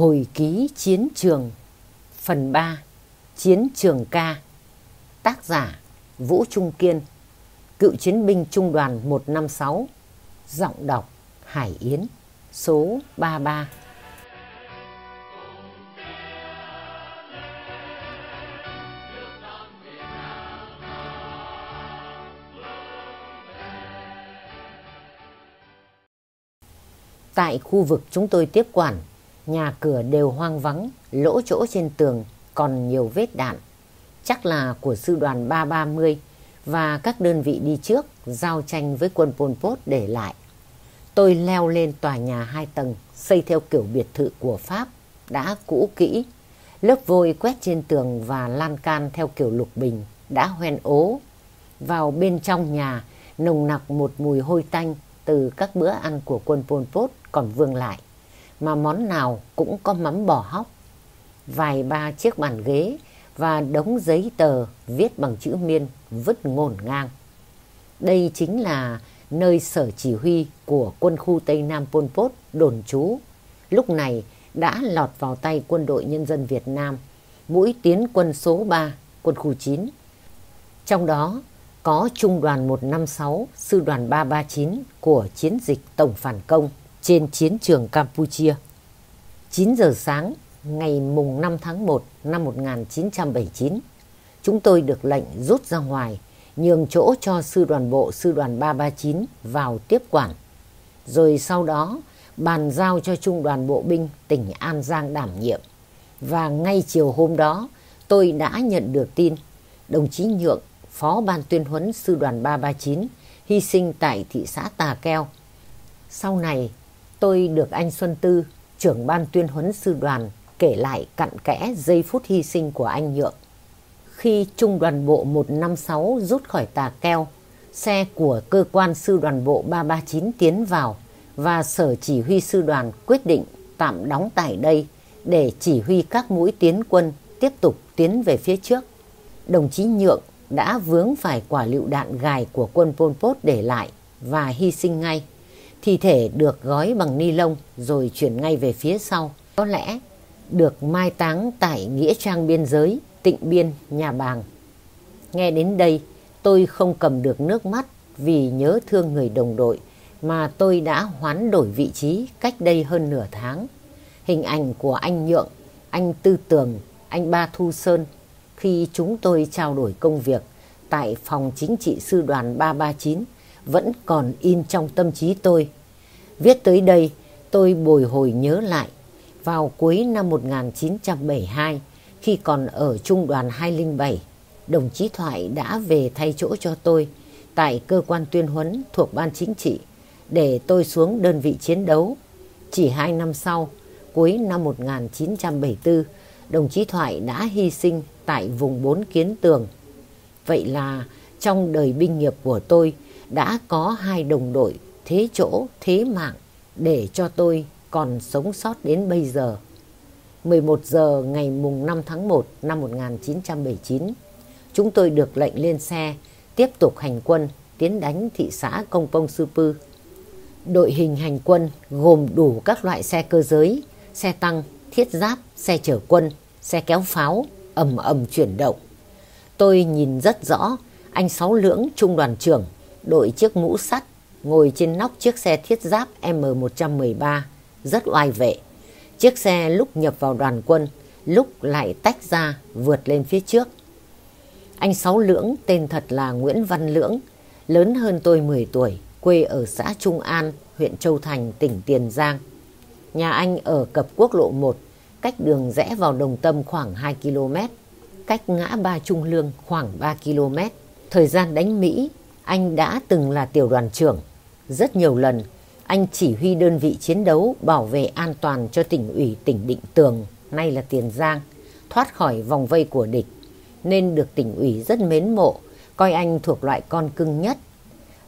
Hồi ký chiến trường. Phần 3 Chiến trường ca. Tác giả, Vũ Trung Kiên. Cựu chiến binh trung đoàn 156 Giọng đọc, Hải Yến. Số 33 Tại khu vực chúng tôi tiếp quản Nhà cửa đều hoang vắng, lỗ chỗ trên tường còn nhiều vết đạn. Chắc là của sư đoàn 330 và các đơn vị đi trước giao tranh với quân Pol Pot để lại. Tôi leo lên tòa nhà hai tầng xây theo kiểu biệt thự của Pháp đã cũ kỹ. Lớp vôi quét trên tường và lan can theo kiểu lục bình đã hoen ố. Vào bên trong nhà nồng nặc một mùi hôi tanh từ các bữa ăn của quân Pol Pot còn vương lại mà món nào cũng có mắm bò hóc. Vài ba chiếc bàn ghế và đống giấy tờ viết bằng chữ miên vứt ngổn ngang. Đây chính là nơi sở chỉ huy của quân khu Tây Nam Pol Pot đồn trú. Lúc này đã lọt vào tay quân đội nhân dân Việt Nam, mũi tiến quân số 3, quân khu 9. Trong đó có Trung đoàn 156, Sư đoàn 339 của chiến dịch Tổng Phản Công trên chiến trường Campuchia. 9 giờ sáng ngày mùng 5 tháng 1 năm 1979, chúng tôi được lệnh rút ra ngoài, nhường chỗ cho sư đoàn bộ sư đoàn 339 vào tiếp quản. Rồi sau đó bàn giao cho trung đoàn bộ binh tỉnh An Giang đảm nhiệm. Và ngay chiều hôm đó tôi đã nhận được tin đồng chí Nhượng, phó ban tuyên huấn sư đoàn 339 hy sinh tại thị xã Tà Keo. Sau này tôi được anh Xuân Tư, trưởng ban tuyên huấn sư đoàn, kể lại cặn kẽ giây phút hy sinh của anh Nhượng. Khi trung đoàn bộ 156 rút khỏi tà keo, xe của cơ quan sư đoàn bộ 339 tiến vào và sở chỉ huy sư đoàn quyết định tạm đóng tại đây để chỉ huy các mũi tiến quân tiếp tục tiến về phía trước. Đồng chí Nhượng đã vướng phải quả lựu đạn gài của quân Pol Pot để lại và hy sinh ngay. Thi thể được gói bằng ni lông rồi chuyển ngay về phía sau. Có lẽ được mai táng tại Nghĩa Trang Biên Giới, Tịnh Biên, Nhà Bàng. Nghe đến đây, tôi không cầm được nước mắt vì nhớ thương người đồng đội mà tôi đã hoán đổi vị trí cách đây hơn nửa tháng. Hình ảnh của anh Nhượng, anh Tư Tường, anh Ba Thu Sơn khi chúng tôi trao đổi công việc tại phòng chính trị sư đoàn 339 vẫn còn in trong tâm trí tôi. Viết tới đây, tôi bồi hồi nhớ lại vào cuối năm 1972 khi còn ở trung đoàn 207, đồng chí Thoại đã về thay chỗ cho tôi tại cơ quan tuyên huấn thuộc ban chính trị để tôi xuống đơn vị chiến đấu. Chỉ hai năm sau, cuối năm 1974, đồng chí Thoại đã hy sinh tại vùng bốn kiến tường. Vậy là trong đời binh nghiệp của tôi đã có hai đồng đội thế chỗ, thế mạng để cho tôi còn sống sót đến bây giờ. 11 giờ ngày mùng 5 tháng 1 năm 1979, chúng tôi được lệnh lên xe tiếp tục hành quân tiến đánh thị xã Công Pông Sư Pư. Đội hình hành quân gồm đủ các loại xe cơ giới, xe tăng, thiết giáp, xe chở quân, xe kéo pháo, ầm ầm chuyển động. Tôi nhìn rất rõ anh Sáu Lưỡng trung đoàn trưởng đội chiếc mũ sắt ngồi trên nóc chiếc xe thiết giáp M113 rất oai vệ. Chiếc xe lúc nhập vào đoàn quân, lúc lại tách ra vượt lên phía trước. Anh Sáu Lưỡng tên thật là Nguyễn Văn Lưỡng, lớn hơn tôi 10 tuổi, quê ở xã Trung An, huyện Châu Thành, tỉnh Tiền Giang. Nhà anh ở cập quốc lộ 1, cách đường rẽ vào Đồng Tâm khoảng 2 km, cách ngã ba Trung Lương khoảng 3 km. Thời gian đánh Mỹ, anh đã từng là tiểu đoàn trưởng. Rất nhiều lần, anh chỉ huy đơn vị chiến đấu bảo vệ an toàn cho tỉnh ủy tỉnh Định Tường, nay là Tiền Giang, thoát khỏi vòng vây của địch, nên được tỉnh ủy rất mến mộ, coi anh thuộc loại con cưng nhất.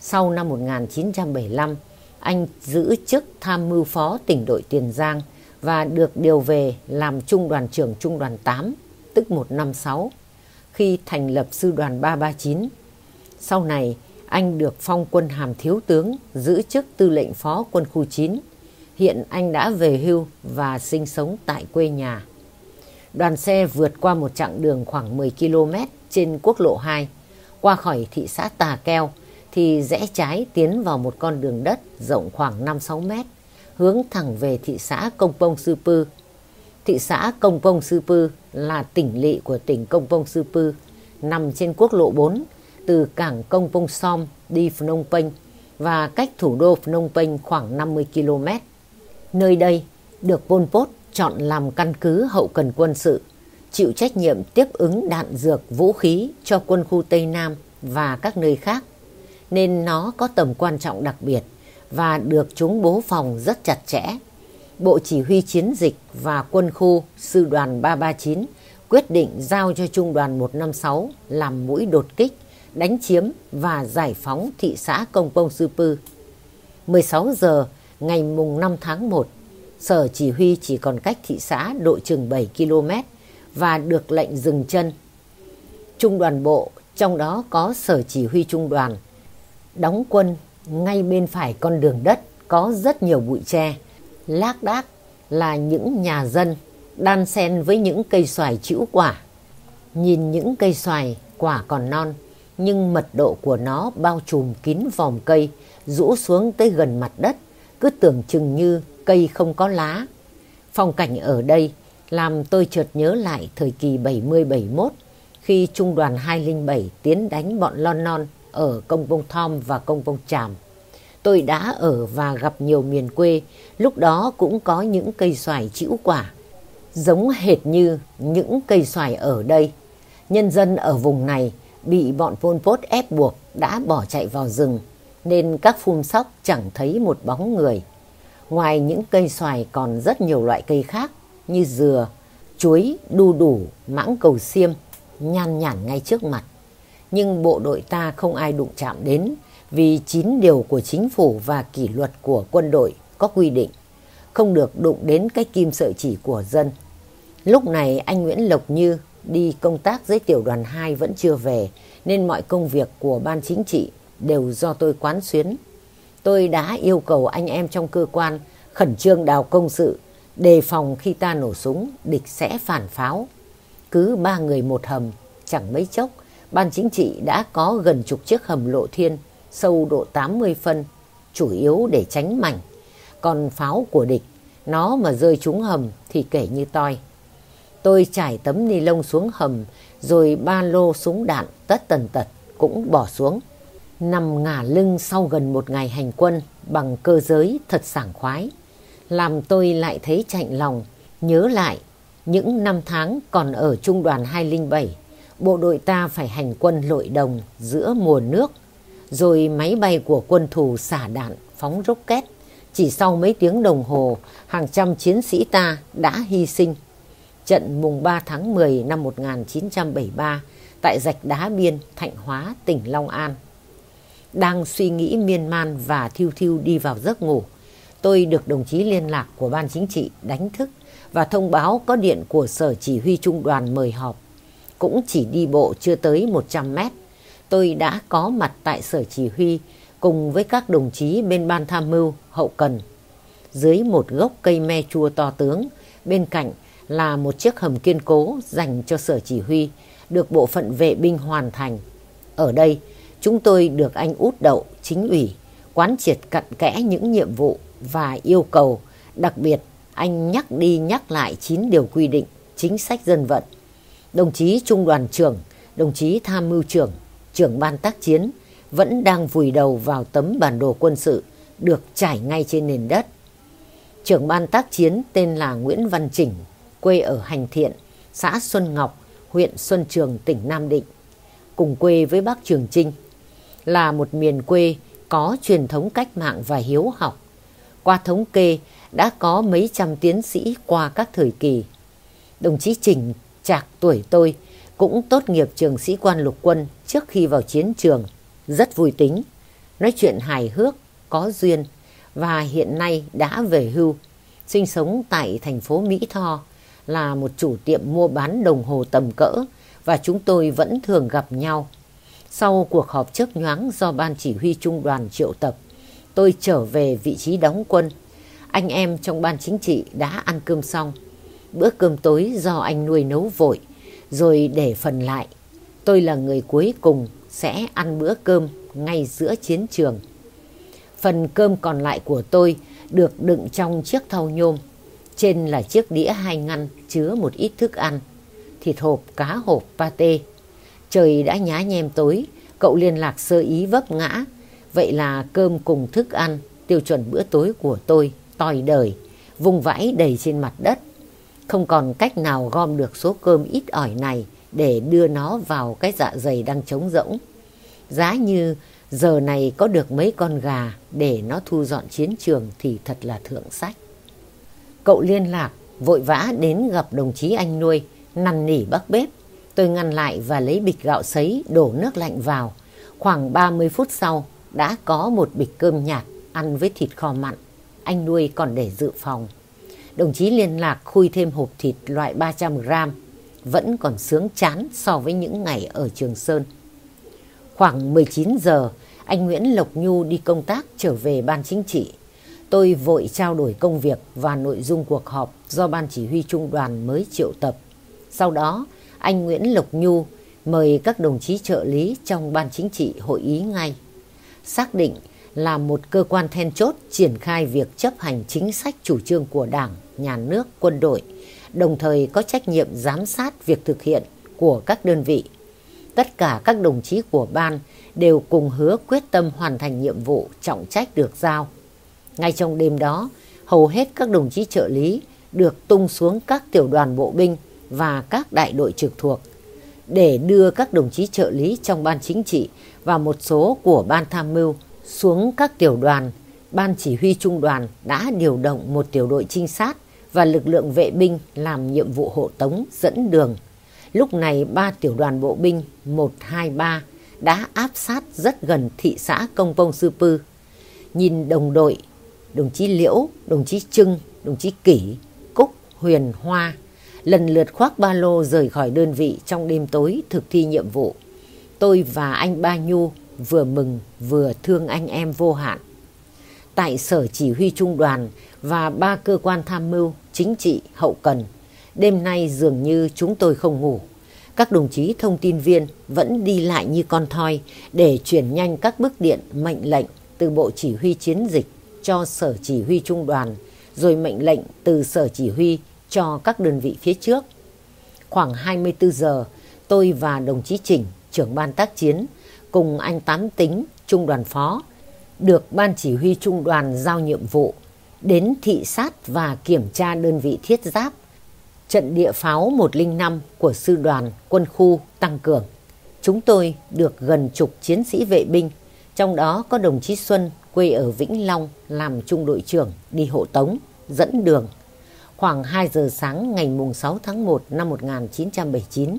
Sau năm 1975, anh giữ chức tham mưu phó tỉnh đội Tiền Giang và được điều về làm trung đoàn trưởng trung đoàn 8, tức 156, khi thành lập sư đoàn 339. Sau này, anh được phong quân hàm thiếu tướng, giữ chức tư lệnh phó quân khu 9. Hiện anh đã về hưu và sinh sống tại quê nhà. Đoàn xe vượt qua một chặng đường khoảng 10 km trên quốc lộ 2, qua khỏi thị xã Tà Keo thì rẽ trái tiến vào một con đường đất rộng khoảng 5-6 mét, hướng thẳng về thị xã Công Pông Sư Pư. Thị xã Công Pông Sư Pư là tỉnh lỵ của tỉnh Công Pông Sư Pư, nằm trên quốc lộ 4 từ cảng Công Pông Som đi Phnom Penh và cách thủ đô Phnom Penh khoảng 50 km. Nơi đây được Pol Pot chọn làm căn cứ hậu cần quân sự, chịu trách nhiệm tiếp ứng đạn dược vũ khí cho quân khu Tây Nam và các nơi khác, nên nó có tầm quan trọng đặc biệt và được chúng bố phòng rất chặt chẽ. Bộ Chỉ huy Chiến dịch và quân khu Sư đoàn 339 quyết định giao cho Trung đoàn 156 làm mũi đột kích, đánh chiếm và giải phóng thị xã Công Pông Sư Pư. 16 giờ ngày mùng 5 tháng 1, sở chỉ huy chỉ còn cách thị xã độ chừng 7 km và được lệnh dừng chân. Trung đoàn bộ, trong đó có sở chỉ huy trung đoàn, đóng quân ngay bên phải con đường đất có rất nhiều bụi tre, lác đác là những nhà dân đan xen với những cây xoài chữ quả. Nhìn những cây xoài quả còn non, nhưng mật độ của nó bao trùm kín vòng cây, rũ xuống tới gần mặt đất, cứ tưởng chừng như cây không có lá. Phong cảnh ở đây làm tôi chợt nhớ lại thời kỳ 70-71 khi Trung đoàn 207 tiến đánh bọn Lon Non ở công Vông Thom và công Vông Tràm. Tôi đã ở và gặp nhiều miền quê, lúc đó cũng có những cây xoài chĩu quả, giống hệt như những cây xoài ở đây. Nhân dân ở vùng này bị bọn Pol Pot ép buộc đã bỏ chạy vào rừng, nên các phun sóc chẳng thấy một bóng người. Ngoài những cây xoài còn rất nhiều loại cây khác như dừa, chuối, đu đủ, mãng cầu xiêm, nhan nhản ngay trước mặt. Nhưng bộ đội ta không ai đụng chạm đến vì chín điều của chính phủ và kỷ luật của quân đội có quy định không được đụng đến cái kim sợi chỉ của dân. Lúc này anh Nguyễn Lộc Như đi công tác dưới tiểu đoàn 2 vẫn chưa về nên mọi công việc của ban chính trị đều do tôi quán xuyến. Tôi đã yêu cầu anh em trong cơ quan khẩn trương đào công sự, đề phòng khi ta nổ súng, địch sẽ phản pháo. Cứ ba người một hầm, chẳng mấy chốc, ban chính trị đã có gần chục chiếc hầm lộ thiên, sâu độ 80 phân, chủ yếu để tránh mảnh. Còn pháo của địch, nó mà rơi trúng hầm thì kể như toi. Tôi trải tấm ni lông xuống hầm, rồi ba lô súng đạn tất tần tật cũng bỏ xuống nằm ngả lưng sau gần một ngày hành quân bằng cơ giới thật sảng khoái. Làm tôi lại thấy chạnh lòng, nhớ lại những năm tháng còn ở trung đoàn 207, bộ đội ta phải hành quân lội đồng giữa mùa nước, rồi máy bay của quân thù xả đạn phóng rocket. Chỉ sau mấy tiếng đồng hồ, hàng trăm chiến sĩ ta đã hy sinh. Trận mùng 3 tháng 10 năm 1973 tại Rạch Đá Biên, Thạnh Hóa, tỉnh Long An đang suy nghĩ miên man và thiêu thiêu đi vào giấc ngủ. Tôi được đồng chí liên lạc của ban chính trị đánh thức và thông báo có điện của sở chỉ huy trung đoàn mời họp. Cũng chỉ đi bộ chưa tới 100 mét. Tôi đã có mặt tại sở chỉ huy cùng với các đồng chí bên ban tham mưu hậu cần. Dưới một gốc cây me chua to tướng, bên cạnh là một chiếc hầm kiên cố dành cho sở chỉ huy, được bộ phận vệ binh hoàn thành. Ở đây, Chúng tôi được anh út đậu, chính ủy, quán triệt cặn kẽ những nhiệm vụ và yêu cầu. Đặc biệt, anh nhắc đi nhắc lại 9 điều quy định, chính sách dân vận. Đồng chí Trung đoàn trưởng, đồng chí tham mưu trưởng, trưởng ban tác chiến vẫn đang vùi đầu vào tấm bản đồ quân sự được trải ngay trên nền đất. Trưởng ban tác chiến tên là Nguyễn Văn Chỉnh, quê ở Hành Thiện, xã Xuân Ngọc, huyện Xuân Trường, tỉnh Nam Định. Cùng quê với bác Trường Trinh, là một miền quê có truyền thống cách mạng và hiếu học. Qua thống kê đã có mấy trăm tiến sĩ qua các thời kỳ. Đồng chí Trình Trạc tuổi tôi cũng tốt nghiệp trường sĩ quan lục quân trước khi vào chiến trường, rất vui tính, nói chuyện hài hước, có duyên và hiện nay đã về hưu, sinh sống tại thành phố Mỹ Tho, là một chủ tiệm mua bán đồng hồ tầm cỡ và chúng tôi vẫn thường gặp nhau. Sau cuộc họp chớp nhoáng do Ban Chỉ huy Trung đoàn triệu tập, tôi trở về vị trí đóng quân. anh em trong ban chính trị đã ăn cơm xong. Bữa cơm tối do anh nuôi nấu vội, rồi để phần lại. Tôi là người cuối cùng sẽ ăn bữa cơm ngay giữa chiến trường. Phần cơm còn lại của tôi được đựng trong chiếc thau nhôm. Trên là chiếc đĩa hai ngăn chứa một ít thức ăn, thịt hộp, cá hộp, pate. Trời đã nhá nhem tối, cậu liên lạc sơ ý vấp ngã. Vậy là cơm cùng thức ăn, tiêu chuẩn bữa tối của tôi, tòi đời, vùng vãi đầy trên mặt đất. Không còn cách nào gom được số cơm ít ỏi này để đưa nó vào cái dạ dày đang trống rỗng. Giá như giờ này có được mấy con gà để nó thu dọn chiến trường thì thật là thượng sách. Cậu liên lạc, vội vã đến gặp đồng chí anh nuôi, năn nỉ bắc bếp. Tôi ngăn lại và lấy bịch gạo sấy đổ nước lạnh vào. Khoảng 30 phút sau đã có một bịch cơm nhạt ăn với thịt kho mặn. Anh nuôi còn để dự phòng. Đồng chí liên lạc khui thêm hộp thịt loại 300 gram. Vẫn còn sướng chán so với những ngày ở Trường Sơn. Khoảng 19 giờ, anh Nguyễn Lộc Nhu đi công tác trở về ban chính trị. Tôi vội trao đổi công việc và nội dung cuộc họp do ban chỉ huy trung đoàn mới triệu tập. Sau đó, anh Nguyễn Lộc Nhu mời các đồng chí trợ lý trong ban chính trị hội ý ngay. Xác định là một cơ quan then chốt triển khai việc chấp hành chính sách chủ trương của Đảng, Nhà nước, quân đội, đồng thời có trách nhiệm giám sát việc thực hiện của các đơn vị. Tất cả các đồng chí của ban đều cùng hứa quyết tâm hoàn thành nhiệm vụ trọng trách được giao. Ngay trong đêm đó, hầu hết các đồng chí trợ lý được tung xuống các tiểu đoàn bộ binh và các đại đội trực thuộc để đưa các đồng chí trợ lý trong ban chính trị và một số của ban tham mưu xuống các tiểu đoàn. Ban chỉ huy trung đoàn đã điều động một tiểu đội trinh sát và lực lượng vệ binh làm nhiệm vụ hộ tống dẫn đường. Lúc này ba tiểu đoàn bộ binh 123 đã áp sát rất gần thị xã Công Pông Sư Pư. Nhìn đồng đội, đồng chí Liễu, đồng chí Trưng, đồng chí Kỷ, Cúc, Huyền, Hoa lần lượt khoác ba lô rời khỏi đơn vị trong đêm tối thực thi nhiệm vụ. Tôi và anh Ba Nhu vừa mừng vừa thương anh em vô hạn. Tại sở chỉ huy trung đoàn và ba cơ quan tham mưu, chính trị, hậu cần, đêm nay dường như chúng tôi không ngủ. Các đồng chí thông tin viên vẫn đi lại như con thoi để chuyển nhanh các bức điện mệnh lệnh từ Bộ Chỉ huy Chiến dịch cho Sở Chỉ huy Trung đoàn, rồi mệnh lệnh từ Sở Chỉ huy cho các đơn vị phía trước. Khoảng 24 giờ, tôi và đồng chí Trình, trưởng ban tác chiến, cùng anh Tám Tính, trung đoàn phó, được ban chỉ huy trung đoàn giao nhiệm vụ đến thị sát và kiểm tra đơn vị thiết giáp trận địa pháo 105 của sư đoàn quân khu tăng cường. Chúng tôi được gần chục chiến sĩ vệ binh, trong đó có đồng chí Xuân quê ở Vĩnh Long làm trung đội trưởng đi hộ tống, dẫn đường. Khoảng 2 giờ sáng ngày 6 tháng 1 năm 1979,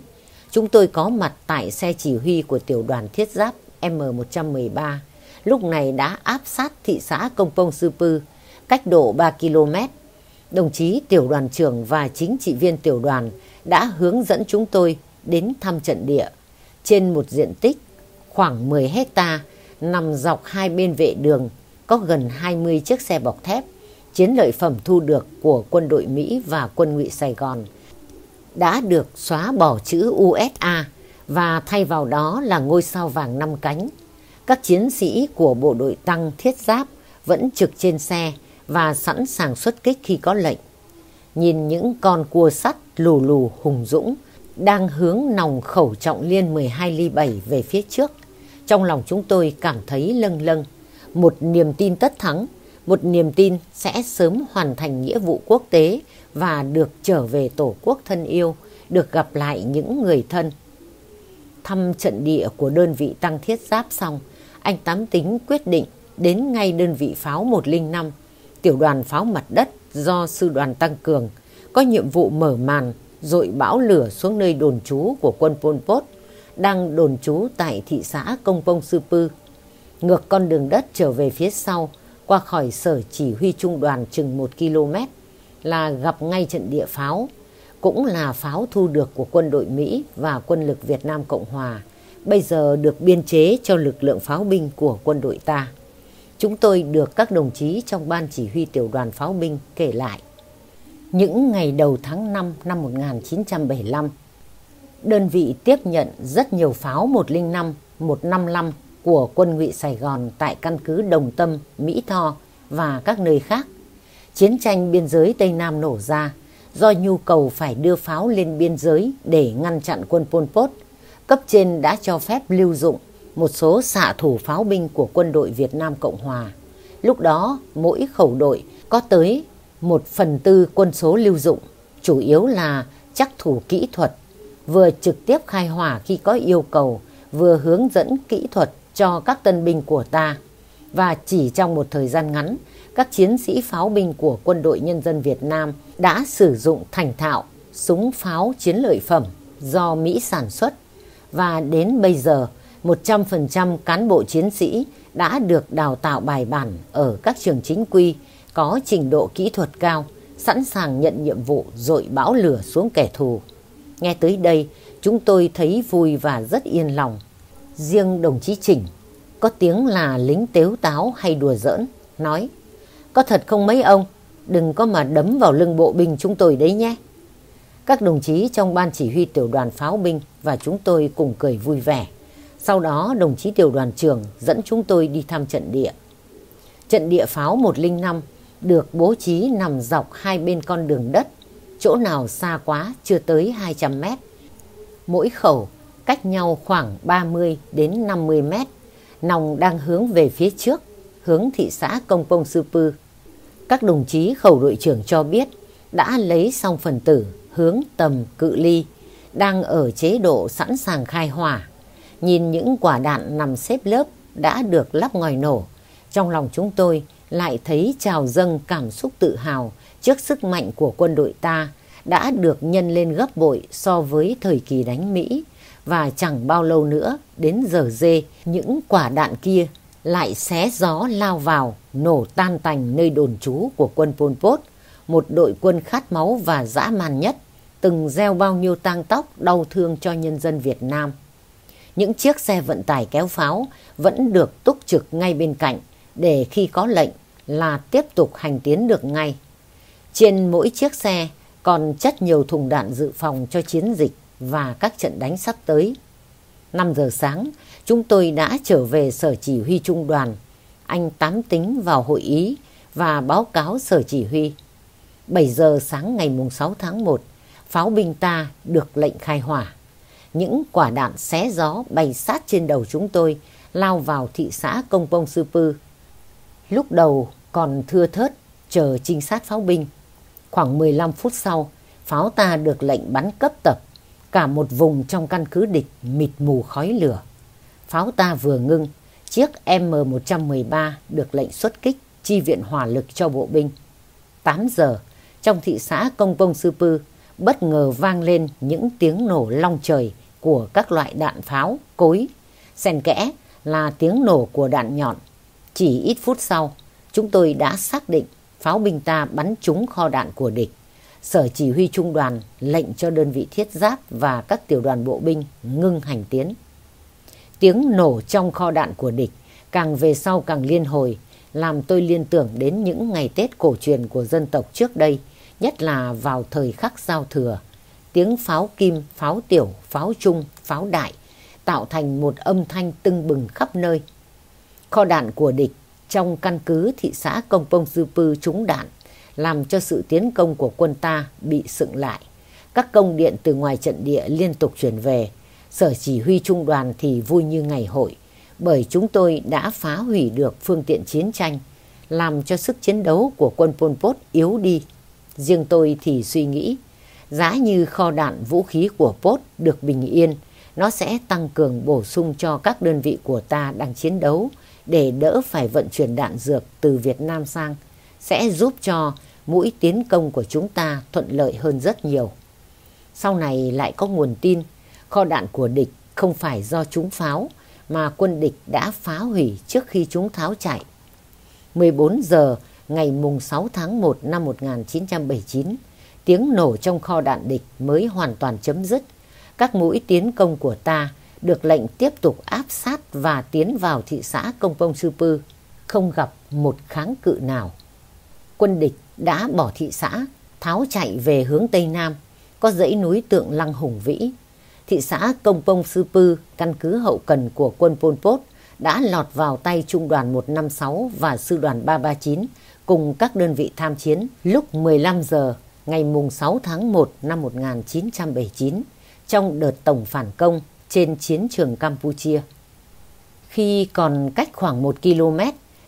chúng tôi có mặt tại xe chỉ huy của tiểu đoàn thiết giáp M113, lúc này đã áp sát thị xã Công Pông Sư Pư, cách độ 3 km. Đồng chí tiểu đoàn trưởng và chính trị viên tiểu đoàn đã hướng dẫn chúng tôi đến thăm trận địa. Trên một diện tích khoảng 10 hecta nằm dọc hai bên vệ đường có gần 20 chiếc xe bọc thép, chiến lợi phẩm thu được của quân đội Mỹ và quân ngụy Sài Gòn đã được xóa bỏ chữ USA và thay vào đó là ngôi sao vàng năm cánh. Các chiến sĩ của bộ đội tăng thiết giáp vẫn trực trên xe và sẵn sàng xuất kích khi có lệnh. Nhìn những con cua sắt lù lù hùng dũng đang hướng nòng khẩu trọng liên 12 ly 7 về phía trước. Trong lòng chúng tôi cảm thấy lâng lâng, một niềm tin tất thắng, một niềm tin sẽ sớm hoàn thành nghĩa vụ quốc tế và được trở về tổ quốc thân yêu, được gặp lại những người thân. Thăm trận địa của đơn vị tăng thiết giáp xong, anh Tám Tính quyết định đến ngay đơn vị pháo 105, tiểu đoàn pháo mặt đất do sư đoàn tăng cường, có nhiệm vụ mở màn dội bão lửa xuống nơi đồn trú của quân Pol Pot, đang đồn trú tại thị xã Công Pông Sư Pư. Ngược con đường đất trở về phía sau, qua khỏi sở chỉ huy trung đoàn chừng 1 km là gặp ngay trận địa pháo, cũng là pháo thu được của quân đội Mỹ và quân lực Việt Nam Cộng Hòa, bây giờ được biên chế cho lực lượng pháo binh của quân đội ta. chúng tôi được các đồng chí trong ban chỉ huy tiểu đoàn pháo binh kể lại. Những ngày đầu tháng 5 năm 1975, đơn vị tiếp nhận rất nhiều pháo 105, 155 của quân ngụy Sài Gòn tại căn cứ Đồng Tâm, Mỹ Tho và các nơi khác. Chiến tranh biên giới Tây Nam nổ ra do nhu cầu phải đưa pháo lên biên giới để ngăn chặn quân Pol Pot. Cấp trên đã cho phép lưu dụng một số xạ thủ pháo binh của quân đội Việt Nam Cộng Hòa. Lúc đó, mỗi khẩu đội có tới một phần tư quân số lưu dụng, chủ yếu là chắc thủ kỹ thuật, vừa trực tiếp khai hỏa khi có yêu cầu, vừa hướng dẫn kỹ thuật cho các tân binh của ta. Và chỉ trong một thời gian ngắn, các chiến sĩ pháo binh của quân đội nhân dân Việt Nam đã sử dụng thành thạo súng pháo chiến lợi phẩm do Mỹ sản xuất và đến bây giờ 100% cán bộ chiến sĩ đã được đào tạo bài bản ở các trường chính quy có trình độ kỹ thuật cao, sẵn sàng nhận nhiệm vụ dội bão lửa xuống kẻ thù. Nghe tới đây, chúng tôi thấy vui và rất yên lòng. Riêng đồng chí Chỉnh, có tiếng là lính tếu táo hay đùa giỡn, nói Có thật không mấy ông, đừng có mà đấm vào lưng bộ binh chúng tôi đấy nhé. Các đồng chí trong ban chỉ huy tiểu đoàn pháo binh và chúng tôi cùng cười vui vẻ. Sau đó đồng chí tiểu đoàn trưởng dẫn chúng tôi đi thăm trận địa. Trận địa pháo 105 được bố trí nằm dọc hai bên con đường đất, chỗ nào xa quá chưa tới 200 mét. Mỗi khẩu cách nhau khoảng 30 đến 50 mét, nòng đang hướng về phía trước, hướng thị xã Công Pông Sư Pư. Các đồng chí khẩu đội trưởng cho biết đã lấy xong phần tử hướng tầm cự ly, đang ở chế độ sẵn sàng khai hỏa. Nhìn những quả đạn nằm xếp lớp đã được lắp ngòi nổ, trong lòng chúng tôi lại thấy trào dâng cảm xúc tự hào trước sức mạnh của quân đội ta đã được nhân lên gấp bội so với thời kỳ đánh Mỹ và chẳng bao lâu nữa, đến giờ dê, những quả đạn kia lại xé gió lao vào, nổ tan tành nơi đồn trú của quân Pol Pot một đội quân khát máu và dã man nhất, từng gieo bao nhiêu tang tóc đau thương cho nhân dân Việt Nam. Những chiếc xe vận tải kéo pháo vẫn được túc trực ngay bên cạnh để khi có lệnh là tiếp tục hành tiến được ngay. Trên mỗi chiếc xe còn chất nhiều thùng đạn dự phòng cho chiến dịch và các trận đánh sắp tới. 5 giờ sáng, chúng tôi đã trở về sở chỉ huy trung đoàn. Anh tám tính vào hội ý và báo cáo sở chỉ huy. 7 giờ sáng ngày 6 tháng 1, pháo binh ta được lệnh khai hỏa. Những quả đạn xé gió bay sát trên đầu chúng tôi, lao vào thị xã Công Pông Sư Pư. Lúc đầu còn thưa thớt, chờ trinh sát pháo binh. Khoảng 15 phút sau, pháo ta được lệnh bắn cấp tập. Cả một vùng trong căn cứ địch mịt mù khói lửa. Pháo ta vừa ngưng, chiếc M113 được lệnh xuất kích, chi viện hỏa lực cho bộ binh. 8 giờ, trong thị xã Công công Sư Pư, bất ngờ vang lên những tiếng nổ long trời của các loại đạn pháo, cối. Xen kẽ là tiếng nổ của đạn nhọn. Chỉ ít phút sau, chúng tôi đã xác định pháo binh ta bắn trúng kho đạn của địch. Sở chỉ huy trung đoàn lệnh cho đơn vị thiết giáp và các tiểu đoàn bộ binh ngưng hành tiến. Tiếng nổ trong kho đạn của địch càng về sau càng liên hồi, làm tôi liên tưởng đến những ngày Tết cổ truyền của dân tộc trước đây, nhất là vào thời khắc giao thừa. Tiếng pháo kim, pháo tiểu, pháo trung, pháo đại tạo thành một âm thanh tưng bừng khắp nơi. Kho đạn của địch trong căn cứ thị xã Công Pông Dư Pư trúng đạn, làm cho sự tiến công của quân ta bị sựng lại. Các công điện từ ngoài trận địa liên tục chuyển về. Sở chỉ huy trung đoàn thì vui như ngày hội, bởi chúng tôi đã phá hủy được phương tiện chiến tranh, làm cho sức chiến đấu của quân Pol Pot yếu đi. Riêng tôi thì suy nghĩ, giá như kho đạn vũ khí của Pot được bình yên, nó sẽ tăng cường bổ sung cho các đơn vị của ta đang chiến đấu, để đỡ phải vận chuyển đạn dược từ Việt Nam sang sẽ giúp cho mũi tiến công của chúng ta thuận lợi hơn rất nhiều. Sau này lại có nguồn tin kho đạn của địch không phải do chúng pháo mà quân địch đã phá hủy trước khi chúng tháo chạy. 14 giờ ngày mùng 6 tháng 1 năm 1979, tiếng nổ trong kho đạn địch mới hoàn toàn chấm dứt. Các mũi tiến công của ta được lệnh tiếp tục áp sát và tiến vào thị xã Công Pông Sư Pư. không gặp một kháng cự nào. Quân địch đã bỏ thị xã, tháo chạy về hướng Tây Nam, có dãy núi tượng lăng hùng vĩ. Thị xã Công Pông Sư Pư, căn cứ hậu cần của quân Pol Pot, đã lọt vào tay Trung đoàn 156 và Sư đoàn 339 cùng các đơn vị tham chiến lúc 15 giờ ngày 6 tháng 1 năm 1979 trong đợt tổng phản công trên chiến trường Campuchia. Khi còn cách khoảng 1 km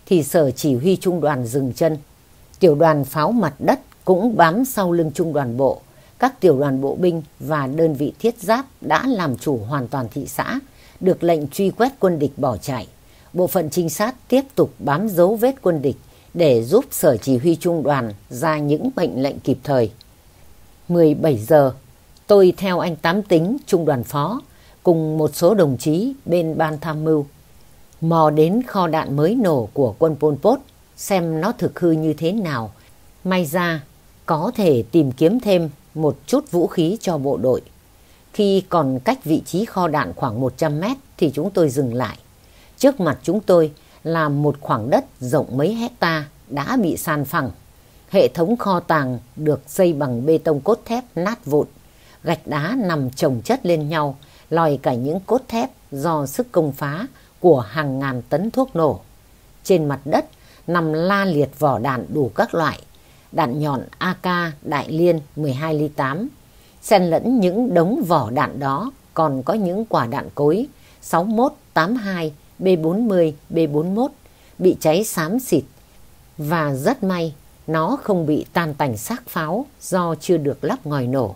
thì sở chỉ huy trung đoàn dừng chân. Tiểu đoàn pháo mặt đất cũng bám sau lưng trung đoàn bộ. Các tiểu đoàn bộ binh và đơn vị thiết giáp đã làm chủ hoàn toàn thị xã, được lệnh truy quét quân địch bỏ chạy. Bộ phận trinh sát tiếp tục bám dấu vết quân địch để giúp sở chỉ huy trung đoàn ra những mệnh lệnh kịp thời. 17 giờ, tôi theo anh Tám Tính, trung đoàn phó, cùng một số đồng chí bên ban tham mưu, mò đến kho đạn mới nổ của quân Pol Pot, xem nó thực hư như thế nào. May ra, có thể tìm kiếm thêm một chút vũ khí cho bộ đội. Khi còn cách vị trí kho đạn khoảng 100 mét thì chúng tôi dừng lại. Trước mặt chúng tôi là một khoảng đất rộng mấy hecta đã bị san phẳng. Hệ thống kho tàng được xây bằng bê tông cốt thép nát vụn. Gạch đá nằm chồng chất lên nhau, lòi cả những cốt thép do sức công phá của hàng ngàn tấn thuốc nổ. Trên mặt đất nằm la liệt vỏ đạn đủ các loại, đạn nhọn AK Đại Liên 12 ly 8. Xen lẫn những đống vỏ đạn đó còn có những quả đạn cối 61, 82, B40, B41 bị cháy xám xịt và rất may nó không bị tan tành xác pháo do chưa được lắp ngòi nổ.